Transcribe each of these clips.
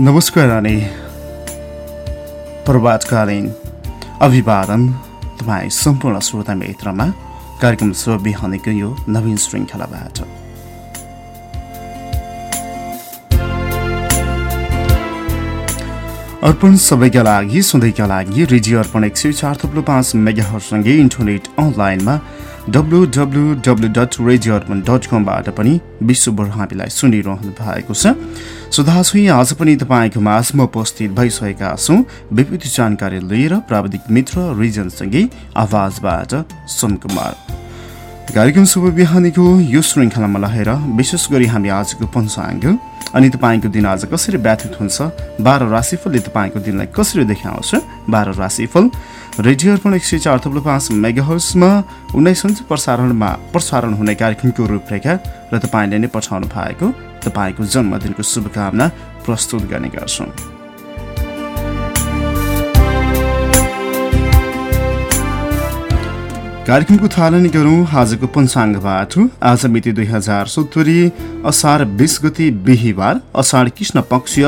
नमस्कार अनि प्रभातकालीन अभिवादन तपाईँ सम्पूर्ण श्रोता मित्रमा कार्यक्रम स्व बिहानीको यो नवीन श्रृङ्खलाबाट। अर्पण सबैका लागि सधैँका लागि रेडियो अर्पण एक सय चार थुप्रो पाँच मेगाहरूसँगै इन्टरनेट अनलाइनमा W W W dot radio Arpan dot कमबाट पनि विश्वभर हामीलाई सुनिरहनु भएको छ। सुधाछु आज पनि तपाईँको माझमा उपस्थित भइसकेका छौँ। विविध जानकारी लिएर प्राविधिक मित्र रिजनसँगै आवाजबाट कुमार कार्यक्रम शुभ बिहानीको यो श्रृङ्खलामा रहेर विशेष गरी हामी आजको पञ्चाङ्ग अनि तपाईँको दिन आज कसरी व्यतीत हुन्छ बाह्र राशिफलले तपाईँको दिनलाई कसरी देखाउँछ बाह्र राशिफल रेडियो अर्पण एक सय चार थप्लो पाँच मेगाहर्समा उन्नाइस प्रसारणमा प्रसारण हुने कार्यक्रमको रूपरेखा र तपाईँले नै पठाउनु भएको तपाईँको जन्मदिनको शुभकामना प्रस्तुत गर्ने गर्छौँ कार्यक्रमको थालनी गरौँ। आजको पञ्चाङ्गबाट आज मिति दुई हजार सत्तरी असार बिस गति बिहिबार असार कृष्ण पक्षीय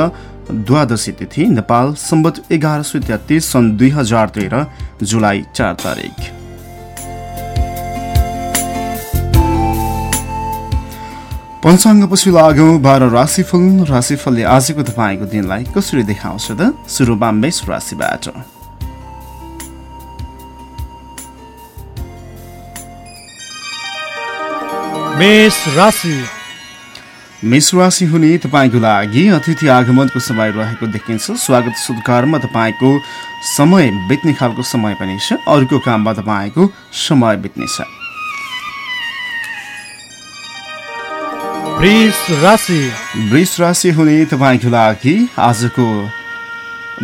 द्वादशी तिथि नेपाल सम्बत एघार सय तेत्तिस सन् दुई हजार तेह्र जुलाई चार तारिक पञ्चाङ्गपछि लागौँ बाह्र राशिफल। राशिफलले आजको तपाईँको दिनलाई कसरी देखाउँछ त? सुरुमा मेष राशिबाट। मेष राशि। मेष राशि हुने तपाईँको लागि अतिथि आगमनको समय रहेको देखिन्छ। स्वागत सुत्कारमा तपाईँको समय बित्ने खालको समय पनि छ। अर्को काममा तपाईँको समय बित्नेछ वृष राशि हुने तपाईँको लागि आजको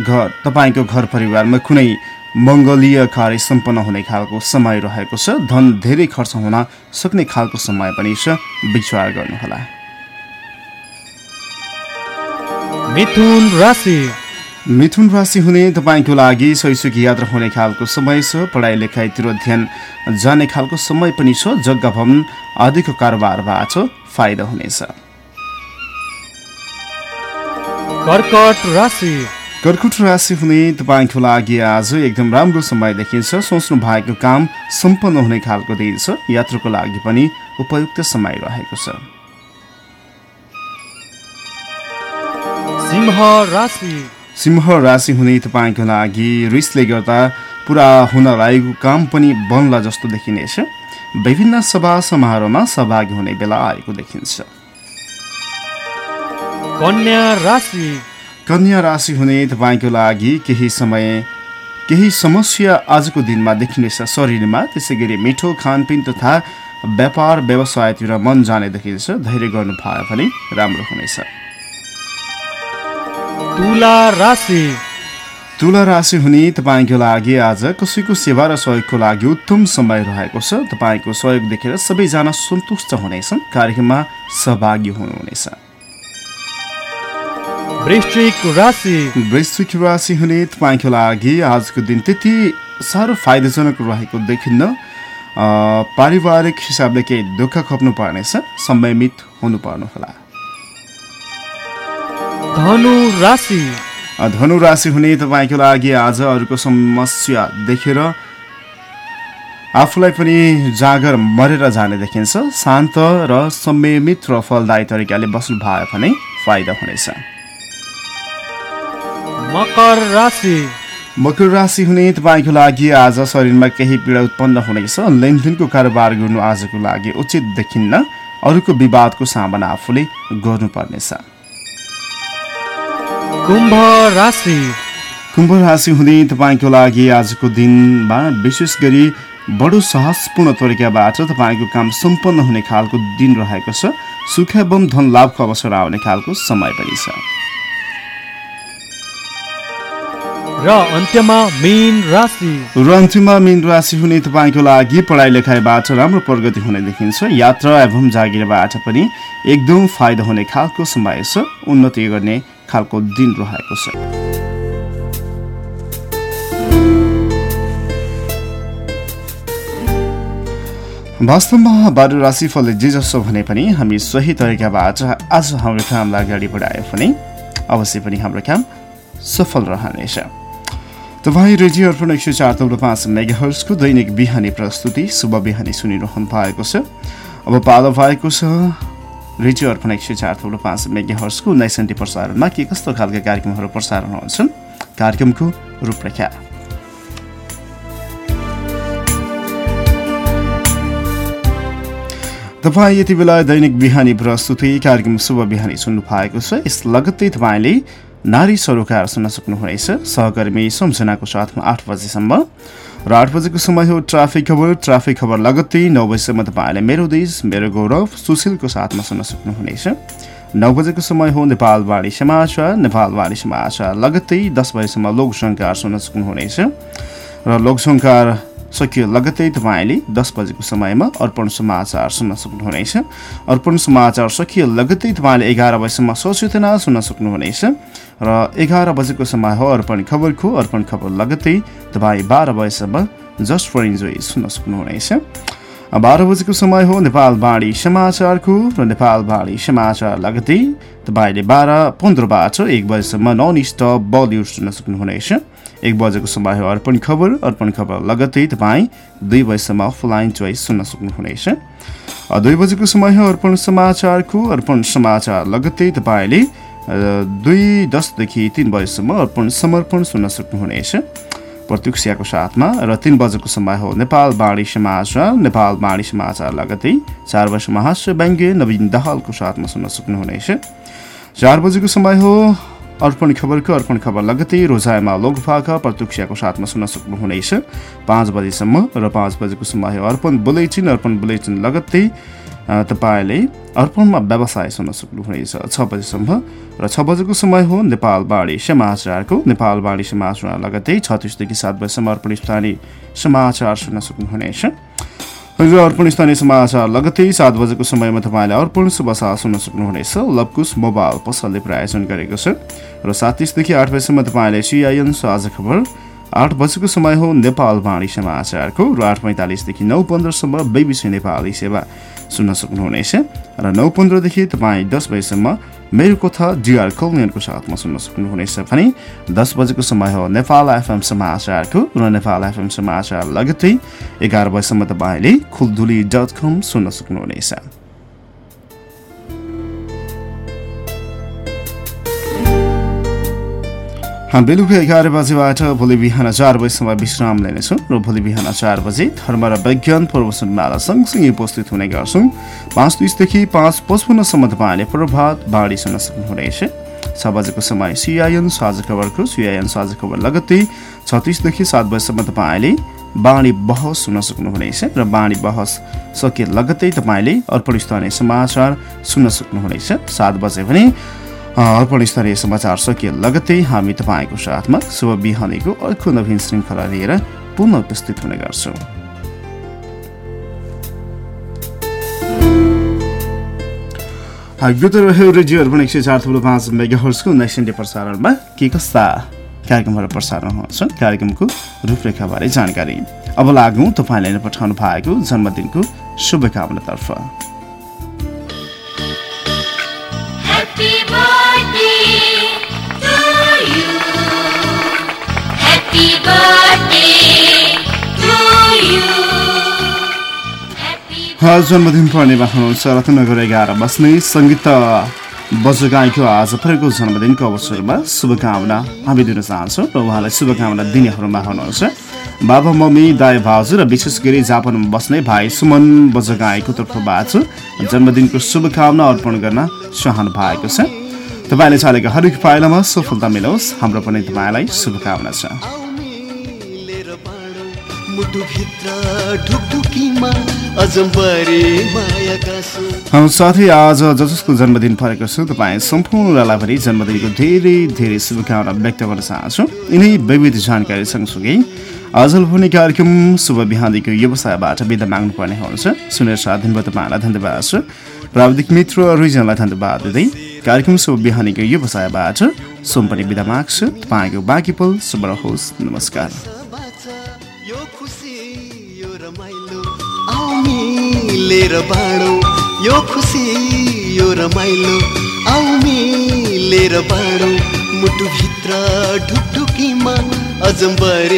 घर तपाईँको घर परिवारमा कुनै मङ्गलीय कार्य सम्पन्न हुने खालको समय रहेको छ। धन धेरै खर्च हुन सक्ने खालको समय पनि छ। विचार गर्नुहोला। मिथुन राशि। मिथुन राशि हुने तपाईँको लागि शैक्षिक यात्रा हुने खालको समय छ। पढाइ लेखाइतिर ध्यान जाने खालको समय पनि छ। जग्गा भवन आदिको कारोबारबाट फाइदा हुनेछ। कर्कट राशि। कर्कुट राशि हुने तपाईँको लागि आज एकदम राम्रो समय देखिन्छ। सोच्नु भएको काम सम्पन्न हुने खालको दिन छ। यात्राको लागि पनि उपयुक्त समय रहेको छ। सिंह राशि। हुने तपाईँको लागि रिसले गर्दा पुरा हुन लागेको काम पनि बन्ला जस्तो देखिनेछ। विभिन्न सभा समारोहमा सहभागी हुने बेला आएको देखिन्छ। कन्या राशि हुने तपाईँको लागि केही समय केही समस्या आजको दिनमा देखिनेछ शरीरमा। त्यसै गरी मिठो खानपिन तथा व्यापार व्यवसायतिर मन जाने देखिन्छ। धैर्य गर्नु भयो भने राम्रो हुनेछ। तुला राशि। तुला राशि हुने तपाईँको लागि आज कसैको सेवा र सहयोगको लागि उत्तम समय रहेको छ। तपाईँको सहयोग देखेर सबैजना सन्तुष्ट हुनेछन्। कार्यक्रममा सहभागी हुनुहुनेछ। वृश्चिक राशि। वृश्चिक राशि हुने तपाईँको लागि आजको दिन त्यति साह्रो फाइदाजनक रहेको देखिन्न। पारिवारिक हिसाबले केही दुःख खप्नु पर्नेछ संयमित हुनुपर्नु होला धनु राशि। धनु राशि हुने तपाईँको लागि आज अरूको समस्या देखेर आफूलाई पनि जागर मरेर जाने देखिन्छ। शान्त र संयमित र फलदायी तरिकाले बस्नु भयो भने फाइदा हुनेछ। मकर राशि। मकर राशि हुने तपाईँको लागि आज शरीरमा केही पीडा उत्पन्न हुनेछ। लेनदेनको कारोबार गर्नु आजको लागि उचित देखिन्न। अरूको विवादको सामना आफूले गर्नुपर्नेछ। कुम्भ राशि। कुम्भ राशि हुने तपाईँको लागि आजको दिनमा विशेष गरी बडो साहसपूर्ण तरिकाबाट तपाईँको काम सम्पन्न हुने खालको दिन रहेको छ। सुख एवं धन लाभको अवसर आउने खालको समय पनि छ। र अन्त्यमा मेन राशि। र अन्त्यमा मेन राशि हुने तपाईँको लागि पढाइ लेखाइबाट राम्रो प्रगति हुने देखिन्छ। यात्रा एवं जागिरबाट पनि एकदम फाइदा हुने खालको समय छ। उन्नति गर्ने खालको दिन रहेको छ। वास्तवमा बारु राशिफलले जे जसो भने पनि हामी सही तरिकाबाट आज हाम्रो कामलाई अगाडि बढायो भने अवश्य पनि हाम्रो काम सफल रहनेछ। तपाईँ रेडियो अर्पण एक सय चार तब्लो पाँच मेगाहर्सको दैनिक बिहानी प्रस्तुति शुभ बिहानी सुनिरहनु भएको छ। अब पालो भएको छ रेडियो अर्पण एक सय चार तब्लो पाँच मेगाहर्सको प्रसारणमा के कस्तो खालका कार्यक्रमहरू प्रसारण हुन्छन् कार्यक्रमको रूपरेखा। तपाईँ यति बेला दैनिक बिहानी प्रस्तुति कार्यक्रम शुभ बिहानी सुन्नु भएको छ। यस लगत्तै तपाईँले नारी सरोकार सुन्न सक्नुहुनेछ सहकर्मी सम्झनाको साथमा आठ बजीसम्म। र आठ बजेको समय हो ट्राफिक खबर। ट्राफिक खबर लगत्तै नौ बजीसम्म तपाईँले मेरो देश मेरो गौरव सुशीलको साथमा सुन्न सक्नुहुनेछ नौ बजेको समय हो नेपालवाणी समाचार। नेपालवाणी समाचार लगत्तै दस बजीसम्म लोकसङ्कार सुन्न सक्नुहुनेछ र लोकसङ्कार सकियो लगत्तै तपाईँले दस बजेको समयमा अर्पण समाचार सुन्न सक्नुहुनेछ अर्पण समाचार सकियो लगत्तै तपाईँले एघार बजीसम्म सचेतना सुन्न सक्नुहुनेछ र एघार बजेको समय हो अर्पण खबरको अर्पण खबर लगत्तै तपाईँ बाह्र बजीसम्म जस्ट फर इन्जोय सुन्न सक्नुहुनेछ। बाह्र बजेको समय हो नेपाल बाणी समाचारको र नेपाल बाणी समाचार लगत्तै तपाईँले बाह्र पन्ध्रबाट एक बजीसम्म नन स्टप बलिउड सुन्न सक्नुहुनेछ। एक बजेको समय हो अर्पण खबर अर्पण खबर लगत्तै तपाईँ दुई बजीसम्म फुलाइन चोइस सुन्न सक्नुहुनेछ। दुई बजेको समय हो अर्पण समाचारको अर्पण समाचार लगत्तै तपाईँले दुई दसदेखि तिन बजीसम्म अर्पण समर्पण सुन्न सक्नुहुनेछ। प्रतीक्षाको साथमा र तिन बजेको समय हो। नेपाल बाणी समाचार नेपाल बाणी समाचार लगतै चार वर्ष महाश्र व्यङ्ग्य नवीन दाहालको साथमा सुन्न सक्नुहुनेछ। चार बजेको समय हो। अर्पण खबरको अर्पण खबर लगतै रोजाइमा लोकभाका प्रतीक्षाको साथमा सुन्न सक्नुहुनेछ। पाँच बजीसम्म र पाँच बजेको समय हो। अर्पण बुलेटिन अर्पण बुलेटिन लगत्तै तपाईँले अर्पणमा व्यवसाय सुन्न सक्नुहुनेछ छ बजीसम्म र छ बजेको समय हो नेपाल बाढी समाचारको। नेपाल बाढी समाचार लगत्तै छत्तिसदेखि सात बजीसम्म अर्पण स्थानीय समाचार सुन्न सक्नुहुनेछ। र अर्पण स्थानीय समाचार लगत्तै सात बजेको समयमा तपाईँले अर्पण शुभसा सुन्न सक्नुहुनेछ। लभकुश मोबाइल पसलले प्रायोजन गरेको छ। र सात तिसदेखि आठ बजीसम्म तपाईँले सिआइएन साझा खबर आठ बजेको समय हो नेपाल वाणी समाचारको र आठ पैँतालिसदेखि नौ पन्ध्रसम्म बेबिसी नेपाली सेवा सुन्न सक्नुहुनेछ र नौ पन्ध्रदेखि तपाईँ दस बजीसम्म मेरो कथा डिआर कल्याणको साथमा सुन्न सक्नुहुनेछ भने दस बजेको समय हो नेपाल एफएम समाचारको र नेपाल एफएम समाचार लगत्तै एघार बजीसम्म तपाईँले खुलदुली डट कम सुन्न सक्नुहुनेछ। बेलुका एघार बजेबाट भोलि बिहान चार बजीसम्म विश्राम लिनेछौँ र भोलि बिहान चार बजे धर्म र विज्ञान प्रवचनमाला सँगसँगै उपस्थित हुने गर्छौँ। पाँच तिसदेखि पाँच पचपन्नसम्म तपाईँले प्रभात बाढी सुन्न सक्नुहुनेछ। छ बजेको समय सिआइएन साझा खबरको सिआइएन साझा खबर लगत्तै छत्तिसदेखि सात बजीसम्म तपाईँले बाणी बहस सुन्न सक्नुहुनेछ र बाणी बहस सके लगत्तै तपाईँले अर्पण स्थानीय समाचार सुन्न सक्नुहुनेछ। सात बजे भने अर्पण स्तरीय समाचार सकिए लगत्तै हामी तपाईँको साथमा शुभ बिहानीको अर्को नवीन श्रृङ्खला लिएर पुनः उपस्थित हुने गर्छौँ। यो रह्यो रेडियो अर्पण एक सय चार थुप्रो पाँच मेगाहर्सको उन्नाइस प्रसारणमा। के कस्ता कार्यक्रमहरू प्रसारण हुन्छन्? कार्यक्रमको रूपरेखाबारे जानकारी। अब लागौँ तपाईँले पठाउनु भएको जन्मदिनको शुभकामनातर्फ। जन्मदिन पर्नेमा हुनुहुन्छ रत्नगर एघार बस्ने सङ्गीत बजगाईको आज परेको जन्मदिनको अवसरमा शुभकामना हामी दिन चाहन्छौँ र उहाँलाई शुभकामना दिनेहरूमा हुनुहुन्छ। बाबा मम्मी दाई भाउजू र विशेष गरी जापानमा बस्ने भाइ सुमन बजगाईको तर्फबाट जन्मदिनको शुभकामना अर्पण गर्न चाहनु भएको छ। तपाईँले चालेको हरेक पाइलामा सफलता मिलोस्। हाम्रो पनि तपाईँलाई शुभकामना छ। साथै आज जसको जन्मदिन परेको छु तपाईँ सम्पूर्णलाई पनि जन्मदिनको धेरै धेरै शुभकामना व्यक्त गर्न चाहन्छु। यिनै विविध जानकारी सँगसँगै आज भने कार्यक्रम शुभ बिहानीको व्यवसायबाट बिदा माग्नुपर्ने हुन्छ। सुनेर साथ तपाईँलाई धन्यवाद छ। प्राविधिक मित्र रिजनलाई धन्यवाद दिँदै कार्यक्रम शुभ बिहानीको व्यवसायबाट सोम पनि बिदा माग्छु। तपाईँको बाँकी पल शुभ रहोस्। नमस्कार। मिलेर बाँडौ यो खुसी यो रमाइलो। आउ मिलेर बाँडौ मुटुभित्र ढुकढुकीमा अजम्बरे